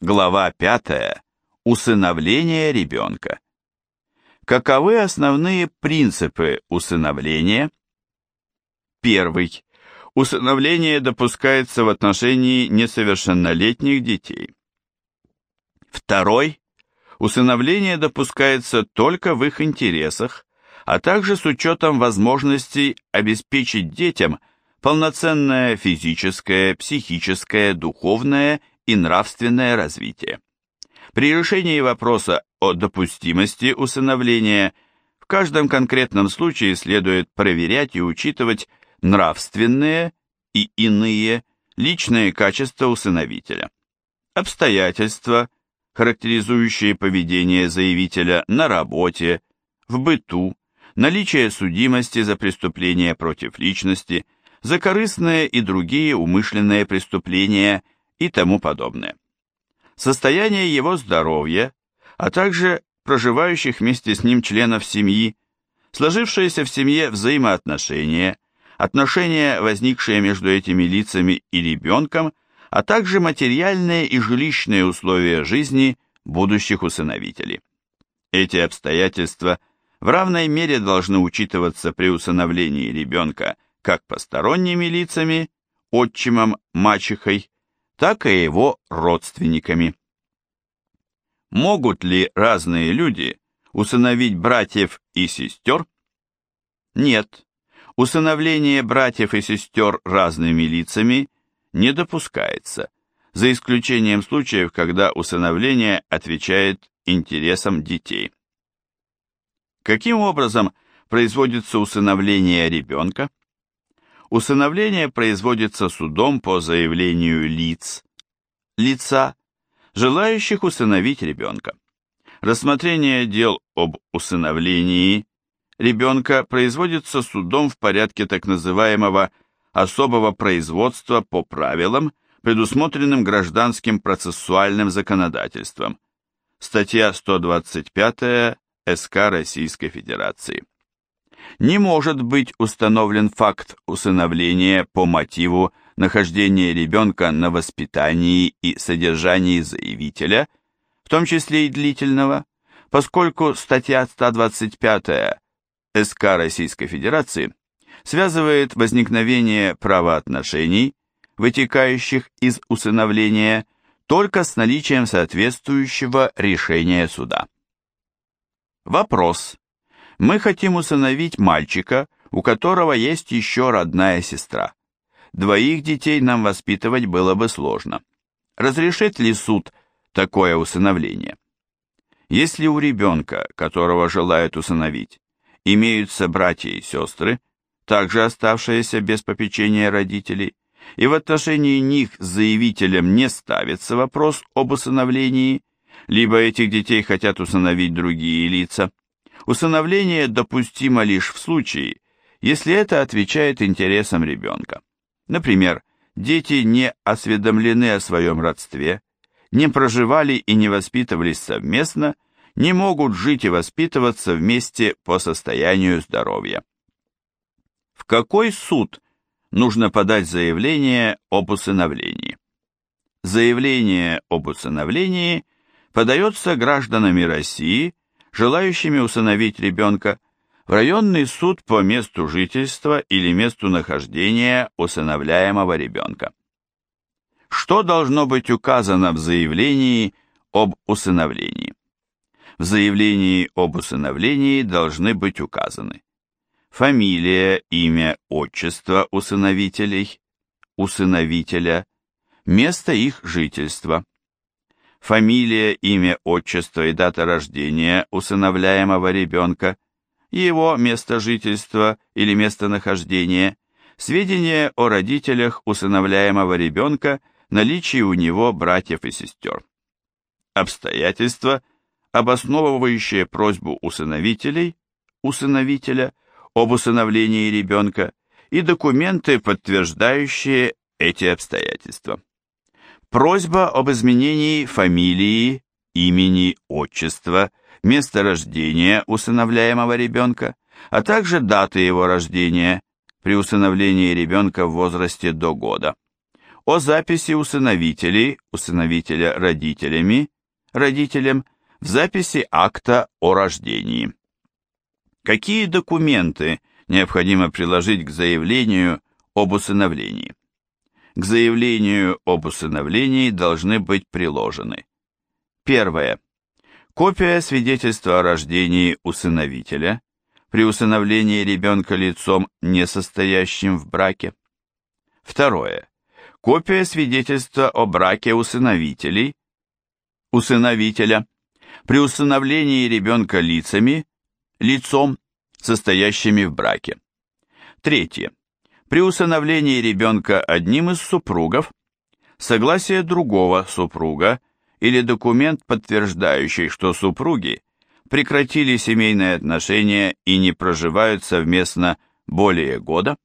Глава 5. Усыновление ребенка. Каковы основные принципы усыновления? Первый. Усыновление допускается в отношении несовершеннолетних детей. Второй. Усыновление допускается только в их интересах, а также с учетом возможностей обеспечить детям полноценное физическое, психическое, духовное нравственное развитие. При решении вопроса о допустимости усыновления в каждом конкретном случае следует проверять и учитывать нравственные и иные личные качества усыновителя, обстоятельства, характеризующие поведение заявителя на работе, в быту, наличие судимости за преступления против личности, за корыстные и другие умышленные преступления и тому подобное. Состояние его здоровья, а также проживающих вместе с ним членов семьи, сложившиеся в семье взаимоотношения, отношения, возникшие между этими лицами и ребенком, а также материальные и жилищные условия жизни будущих усыновителей. Эти обстоятельства в равной мере должны учитываться при усыновлении ребенка как посторонними лицами, отчимом, мачехой, так и его родственниками. Могут ли разные люди усыновить братьев и сестер? Нет. Усыновление братьев и сестер разными лицами не допускается, за исключением случаев, когда усыновление отвечает интересам детей. Каким образом производится усыновление ребенка? Усыновление производится судом по заявлению лиц, лица, желающих усыновить ребенка. Рассмотрение дел об усыновлении ребенка производится судом в порядке так называемого особого производства по правилам, предусмотренным гражданским процессуальным законодательством. Статья 125 СК Российской Федерации не может быть установлен факт усыновления по мотиву нахождения ребенка на воспитании и содержании заявителя, в том числе и длительного, поскольку статья 125 СК Российской Федерации связывает возникновение правоотношений, вытекающих из усыновления, только с наличием соответствующего решения суда. Вопрос мы хотим усыновить мальчика, у которого есть еще родная сестра. Двоих детей нам воспитывать было бы сложно. Разрешит ли суд такое усыновление? Если у ребенка, которого желают усыновить, имеются братья и сестры, также оставшиеся без попечения родителей, и в отношении них заявителем не ставится вопрос об усыновлении, либо этих детей хотят усыновить другие лица, Усыновление допустимо лишь в случае, если это отвечает интересам ребенка. Например, дети не осведомлены о своем родстве, не проживали и не воспитывались совместно, не могут жить и воспитываться вместе по состоянию здоровья. В какой суд нужно подать заявление об усыновлении? Заявление об усыновлении подается гражданами России желающими усыновить ребенка в районный суд по месту жительства или месту нахождения усыновляемого ребенка. Что должно быть указано в заявлении об усыновлении? В заявлении об усыновлении должны быть указаны фамилия, имя, отчество усыновителей, усыновителя, место их жительства, фамилия, имя, отчество и дата рождения усыновляемого ребенка, его место жительства или местонахождения, сведения о родителях усыновляемого ребенка, наличии у него братьев и сестер. Обстоятельства, обосновывающие просьбу усыновителей, усыновителя, об усыновлении ребенка и документы, подтверждающие эти обстоятельства. Просьба об изменении фамилии, имени, отчества, места рождения усыновляемого ребенка, а также даты его рождения при усыновлении ребенка в возрасте до года. о записи усыновителей, усыновителя родителями, родителям, в записи акта о рождении. Какие документы необходимо приложить к заявлению об усыновлении? К заявлению об усыновлении должны быть приложены. Первое. Копия свидетельства о рождении усыновителя при усыновлении ребенка лицом, не состоящим в браке. Второе. Копия свидетельства о браке усыновителей, усыновителя при усыновлении ребенка лицами, лицом, состоящими в браке. Третье. При усыновлении ребенка одним из супругов, согласие другого супруга или документ, подтверждающий, что супруги прекратили семейные отношения и не проживают совместно более года,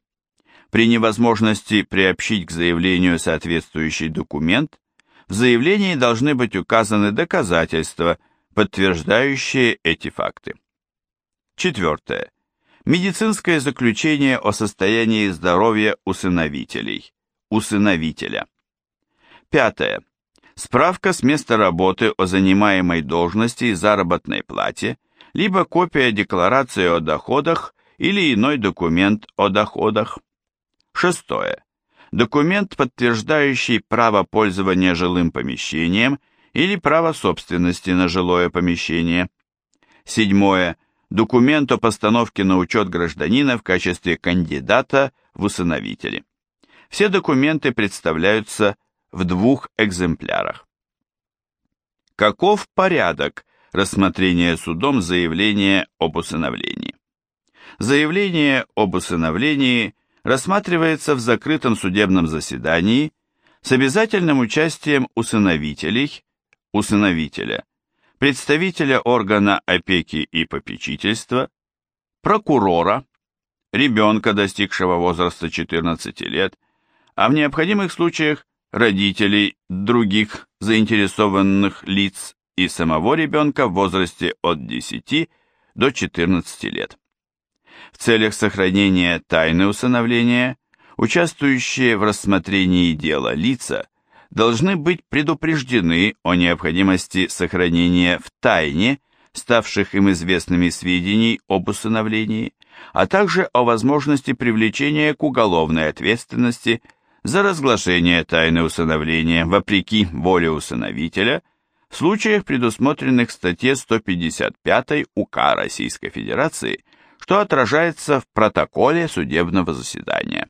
при невозможности приобщить к заявлению соответствующий документ, в заявлении должны быть указаны доказательства, подтверждающие эти факты. Четвертое. Медицинское заключение о состоянии здоровья усыновителей, усыновителя. Пятое. Справка с места работы о занимаемой должности и заработной плате, либо копия декларации о доходах или иной документ о доходах. Шестое. Документ, подтверждающий право пользования жилым помещением или право собственности на жилое помещение. Седьмое документ о постановке на учет гражданина в качестве кандидата в усыновители. Все документы представляются в двух экземплярах. Каков порядок рассмотрения судом заявления об усыновлении? Заявление об усыновлении рассматривается в закрытом судебном заседании с обязательным участием усыновителей, усыновителя, представителя органа опеки и попечительства, прокурора, ребенка, достигшего возраста 14 лет, а в необходимых случаях родителей, других заинтересованных лиц и самого ребенка в возрасте от 10 до 14 лет. В целях сохранения тайны усыновления участвующие в рассмотрении дела лица – должны быть предупреждены о необходимости сохранения в тайне ставших им известными сведений об усыновлении, а также о возможности привлечения к уголовной ответственности за разглашение тайны усыновления вопреки воле усыновителя в случаях, предусмотренных в статье 155 УК Российской Федерации, что отражается в протоколе судебного заседания.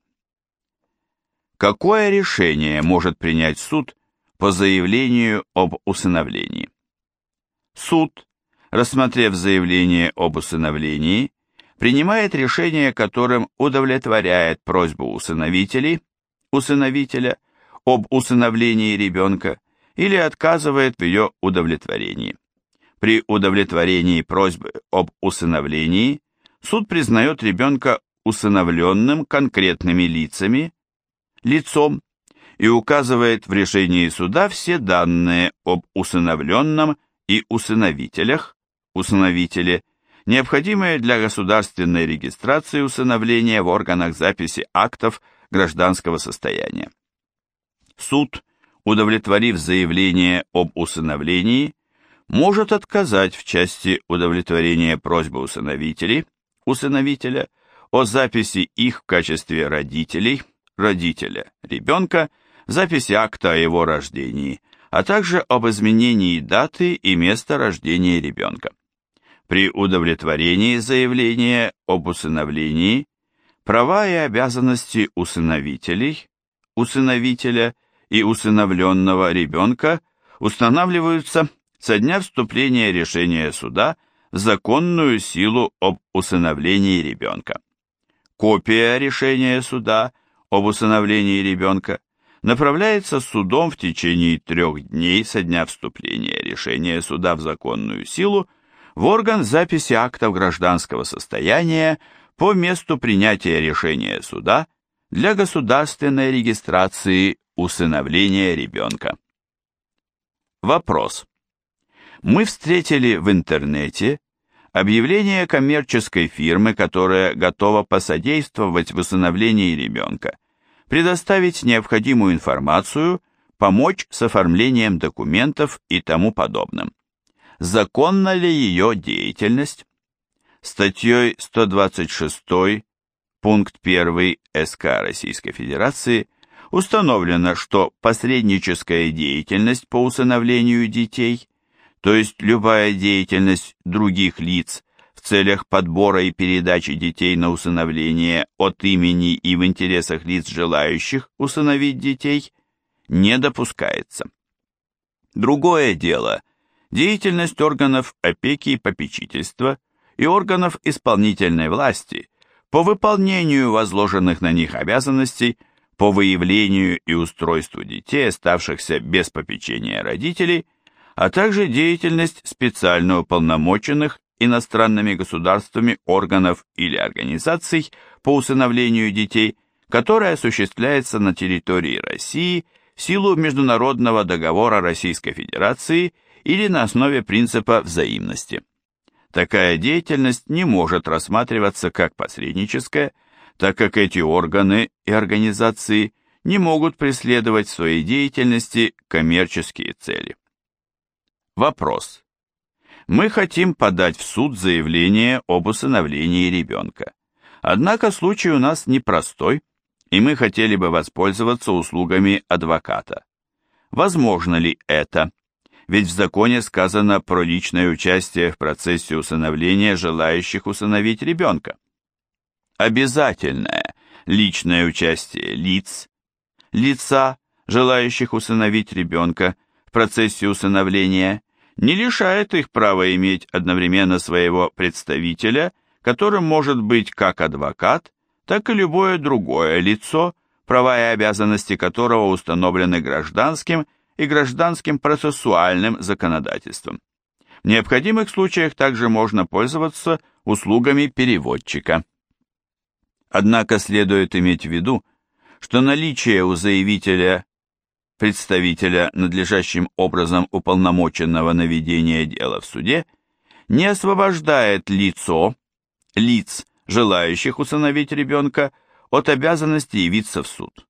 Какое решение может принять суд по заявлению об усыновлении? Суд, рассмотрев заявление об усыновлении, принимает решение, которым удовлетворяет просьбу усыновителей, усыновителя об усыновлении ребенка или отказывает в ее удовлетворении. При удовлетворении просьбы об усыновлении суд признает ребенка усыновленным конкретными лицами, лицом и указывает в решении суда все данные об усыновленном и усыновителях, усыновителе, необходимые для государственной регистрации усыновления в органах записи актов гражданского состояния. Суд, удовлетворив заявление об усыновлении, может отказать в части удовлетворения просьбы усыновителей, усыновителя о записи их в качестве родителей, родителя ребенка, записи акта о его рождении, а также об изменении даты и места рождения ребенка. При удовлетворении заявления об усыновлении права и обязанности усыновителей, усыновителя и усыновленного ребенка устанавливаются со дня вступления решения суда в законную силу об усыновлении ребенка. Копия решения суда об усыновлении ребенка направляется судом в течение трех дней со дня вступления решения суда в законную силу в орган записи актов гражданского состояния по месту принятия решения суда для государственной регистрации усыновления ребенка. Вопрос. Мы встретили в интернете объявление коммерческой фирмы, которая готова посодействовать в усыновлении ребенка, предоставить необходимую информацию, помочь с оформлением документов и тому подобным. Законна ли ее деятельность? Статьей 126 пункт 1 СК Российской Федерации установлено, что посредническая деятельность по усыновлению детей, то есть любая деятельность других лиц в целях подбора и передачи детей на усыновление от имени и в интересах лиц, желающих усыновить детей, не допускается. Другое дело – деятельность органов опеки и попечительства и органов исполнительной власти по выполнению возложенных на них обязанностей по выявлению и устройству детей, оставшихся без попечения родителей, а также деятельность специально уполномоченных иностранными государствами органов или организаций по усыновлению детей, которая осуществляется на территории России в силу Международного договора Российской Федерации или на основе принципа взаимности. Такая деятельность не может рассматриваться как посредническая, так как эти органы и организации не могут преследовать в своей деятельности коммерческие цели. Вопрос. Мы хотим подать в суд заявление об усыновлении ребенка. Однако случай у нас непростой, и мы хотели бы воспользоваться услугами адвоката. Возможно ли это? Ведь в законе сказано про личное участие в процессе усыновления желающих усыновить ребенка. Обязательное личное участие лиц, лица, желающих усыновить ребенка в процессе усыновления, не лишает их права иметь одновременно своего представителя, которым может быть как адвокат, так и любое другое лицо, права и обязанности которого установлены гражданским и гражданским процессуальным законодательством. В необходимых случаях также можно пользоваться услугами переводчика. Однако следует иметь в виду, что наличие у заявителя представителя, надлежащим образом уполномоченного на ведение дела в суде, не освобождает лицо, лиц, желающих усыновить ребенка, от обязанности явиться в суд.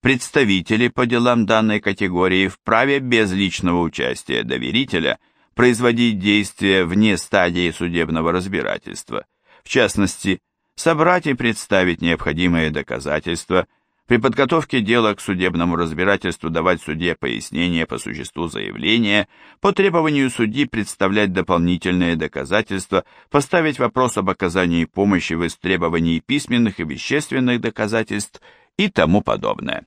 Представители по делам данной категории вправе без личного участия доверителя производить действия вне стадии судебного разбирательства, в частности, собрать и представить необходимые доказательства, при подготовке дела к судебному разбирательству давать судье пояснения по существу заявления, по требованию судьи представлять дополнительные доказательства, поставить вопрос об оказании помощи в истребовании письменных и вещественных доказательств и тому подобное.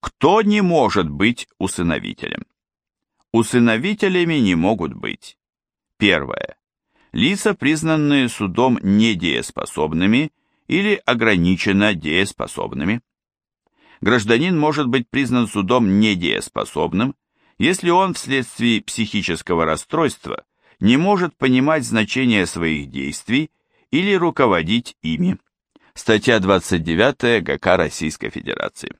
Кто не может быть усыновителем? Усыновителями не могут быть. Первое. Лица, признанные судом недееспособными или ограниченно дееспособными. Гражданин может быть признан судом недееспособным, если он вследствие психического расстройства не может понимать значение своих действий или руководить ими. Статья 29 ГК Российской Федерации.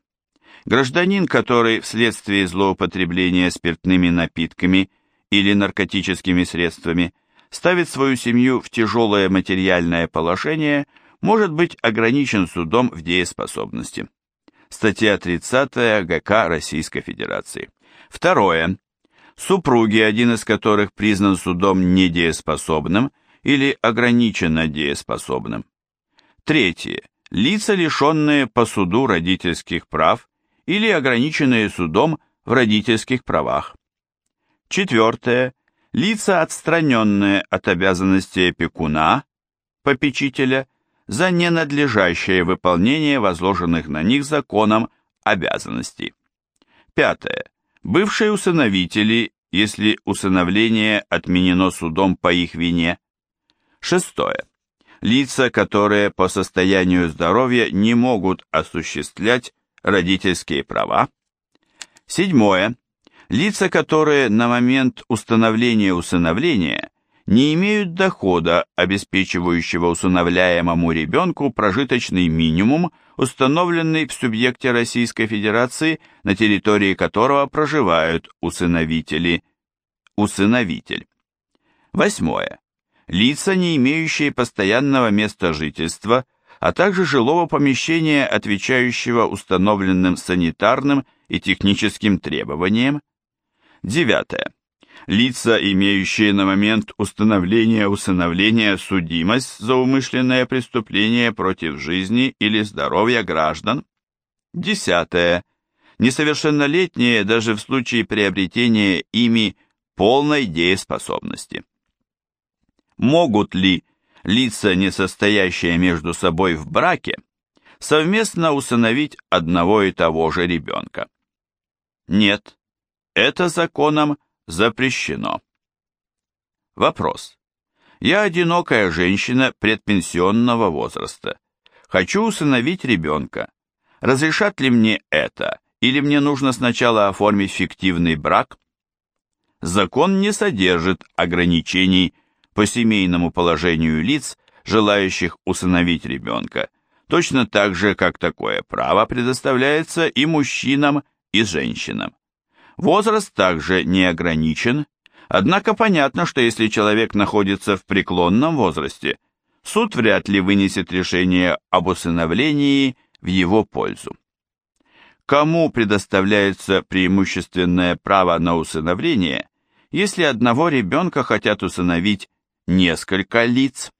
Гражданин, который вследствие злоупотребления спиртными напитками или наркотическими средствами ставит свою семью в тяжелое материальное положение, может быть ограничен судом в дееспособности. Статья 30 ГК Российской Федерации. Второе. Супруги, один из которых признан судом недееспособным или ограниченно дееспособным. Третье. Лица, лишенные по суду родительских прав или ограниченные судом в родительских правах. Четвертое. Лица, отстраненные от обязанности опекуна, попечителя, за ненадлежащее выполнение возложенных на них законом обязанностей. Пятое. Бывшие усыновители, если усыновление отменено судом по их вине. Шестое. Лица, которые по состоянию здоровья не могут осуществлять родительские права. Седьмое. Лица, которые на момент установления усыновления не имеют дохода, обеспечивающего усыновляемому ребенку прожиточный минимум, установленный в субъекте Российской Федерации, на территории которого проживают усыновители. Усыновитель. Восьмое. Лица, не имеющие постоянного места жительства, а также жилого помещения, отвечающего установленным санитарным и техническим требованиям. Девятое. Лица, имеющие на момент установления усыновления судимость за умышленное преступление против жизни или здоровья граждан. Десятое. Несовершеннолетние даже в случае приобретения ими полной дееспособности. Могут ли лица, не состоящие между собой в браке, совместно усыновить одного и того же ребенка? Нет, это законом запрещено. Вопрос. Я одинокая женщина предпенсионного возраста. Хочу усыновить ребенка. Разрешат ли мне это, или мне нужно сначала оформить фиктивный брак? Закон не содержит ограничений по семейному положению лиц, желающих усыновить ребенка, точно так же, как такое право предоставляется и мужчинам, и женщинам. Возраст также не ограничен, однако понятно, что если человек находится в преклонном возрасте, суд вряд ли вынесет решение об усыновлении в его пользу. Кому предоставляется преимущественное право на усыновление, если одного ребенка хотят усыновить несколько лиц?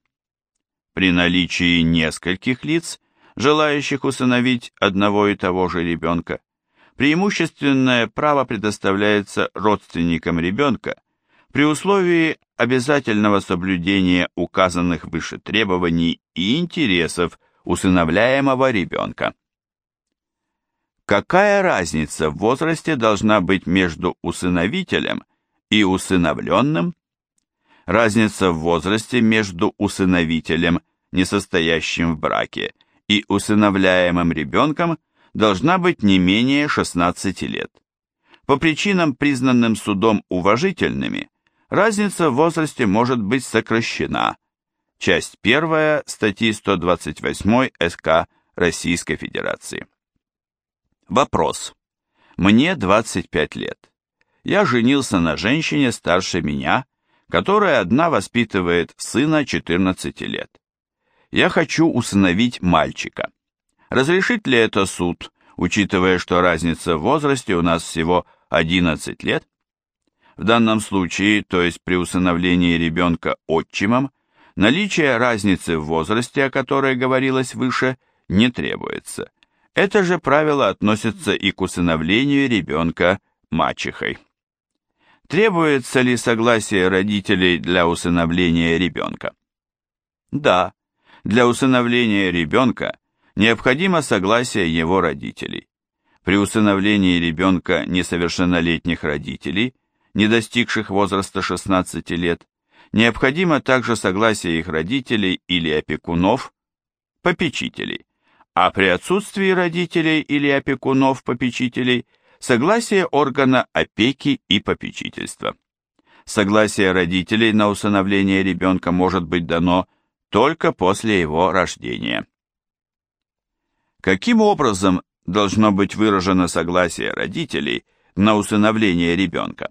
При наличии нескольких лиц, желающих усыновить одного и того же ребенка, преимущественное право предоставляется родственникам ребенка при условии обязательного соблюдения указанных выше требований и интересов усыновляемого ребенка. Какая разница в возрасте должна быть между усыновителем и усыновленным? Разница в возрасте между усыновителем, не состоящим в браке, и усыновляемым ребенком должна быть не менее 16 лет. По причинам, признанным судом уважительными, разница в возрасте может быть сокращена. Часть 1 статьи 128 СК Российской Федерации. Вопрос. Мне 25 лет. Я женился на женщине старше меня, которая одна воспитывает сына 14 лет. Я хочу усыновить мальчика. Разрешит ли это суд, учитывая, что разница в возрасте у нас всего 11 лет? В данном случае, то есть при усыновлении ребенка отчимом, наличие разницы в возрасте, о которой говорилось выше, не требуется. Это же правило относится и к усыновлению ребенка мачехой. Требуется ли согласие родителей для усыновления ребенка? Да, для усыновления ребенка необходимо согласие его родителей. При усыновлении ребенка несовершеннолетних родителей, не достигших возраста 16 лет, необходимо также согласие их родителей или опекунов, попечителей, а при отсутствии родителей или опекунов-попечителей согласие органа опеки и попечительства. Согласие родителей на усыновление ребенка может быть дано только после его рождения. Каким образом должно быть выражено согласие родителей на усыновление ребенка?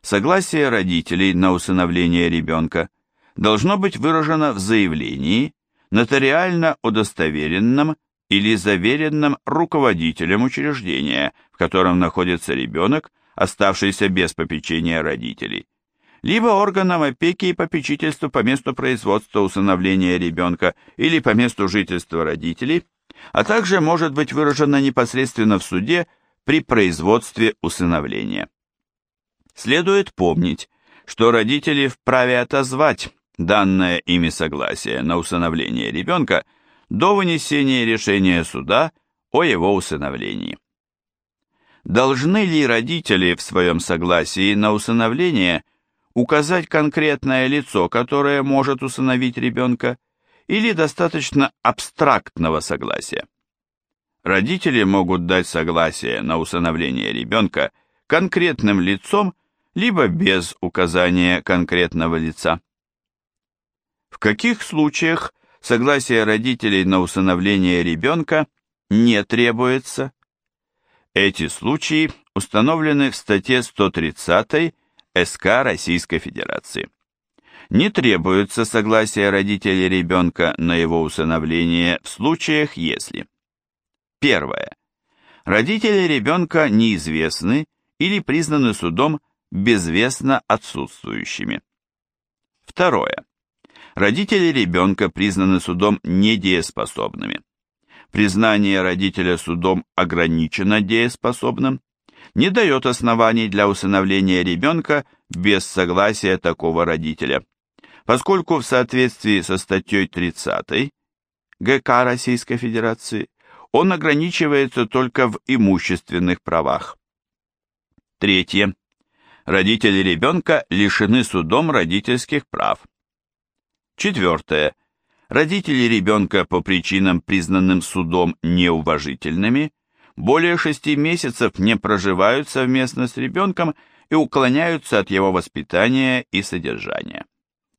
Согласие родителей на усыновление ребенка должно быть выражено в заявлении, нотариально удостоверенном или заверенном руководителем учреждения, в котором находится ребенок, оставшийся без попечения родителей, либо органом опеки и попечительства по месту производства усыновления ребенка или по месту жительства родителей, а также может быть выражено непосредственно в суде при производстве усыновления. Следует помнить, что родители вправе отозвать данное ими согласие на усыновление ребенка до вынесения решения суда о его усыновлении. Должны ли родители в своем согласии на усыновление указать конкретное лицо, которое может усыновить ребенка, или достаточно абстрактного согласия. Родители могут дать согласие на усыновление ребенка конкретным лицом, либо без указания конкретного лица. В каких случаях согласие родителей на усыновление ребенка не требуется? Эти случаи установлены в статье 130 СК Российской Федерации. Не требуется согласие родителей ребенка на его усыновление в случаях, если Первое. Родители ребенка неизвестны или признаны судом безвестно отсутствующими. Второе. Родители ребенка признаны судом недееспособными. Признание родителя судом ограничено дееспособным не дает оснований для усыновления ребенка без согласия такого родителя поскольку в соответствии со статьей 30 ГК Российской Федерации он ограничивается только в имущественных правах. Третье. Родители ребенка лишены судом родительских прав. Четвертое. Родители ребенка по причинам, признанным судом неуважительными, более шести месяцев не проживают совместно с ребенком и уклоняются от его воспитания и содержания.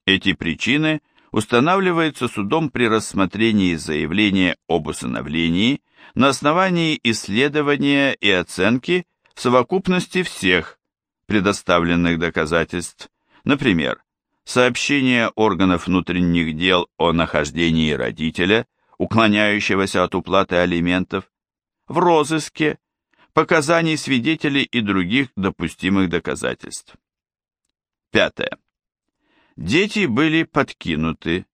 Эти причины устанавливаются судом при рассмотрении заявления об усыновлении на основании исследования и оценки в совокупности всех предоставленных доказательств, например, сообщение органов внутренних дел о нахождении родителя, уклоняющегося от уплаты алиментов, в розыске, показаний свидетелей и других допустимых доказательств. Пятое. Дети были подкинуты,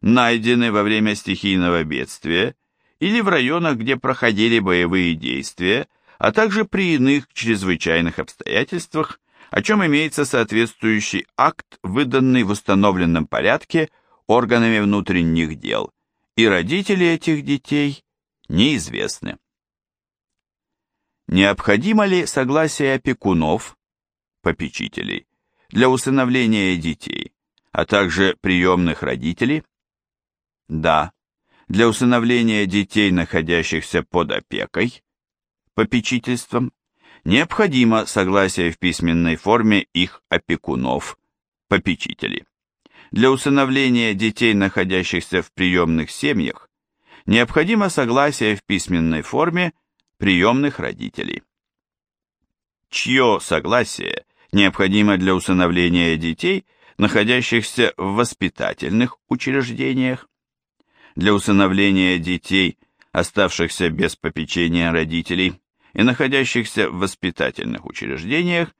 найдены во время стихийного бедствия или в районах, где проходили боевые действия, а также при иных чрезвычайных обстоятельствах, о чем имеется соответствующий акт, выданный в установленном порядке органами внутренних дел, и родители этих детей неизвестны. Необходимо ли согласие опекунов, попечителей, для усыновления детей, а также приемных родителей? Да, для усыновления детей, находящихся под опекой, попечительством, необходимо согласие в письменной форме их опекунов, попечителей. Для усыновления детей, находящихся в приемных семьях, необходимо согласие в письменной форме приемных родителей. Чье согласие необходимо для усыновления детей, находящихся в воспитательных учреждениях. Для усыновления детей, оставшихся без попечения родителей и находящихся в воспитательных учреждениях,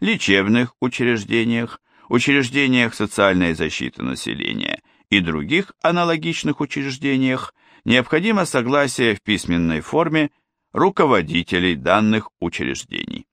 лечебных учреждениях, учреждениях социальной защиты населения и других аналогичных учреждениях необходимо согласие в письменной форме руководителей данных учреждений.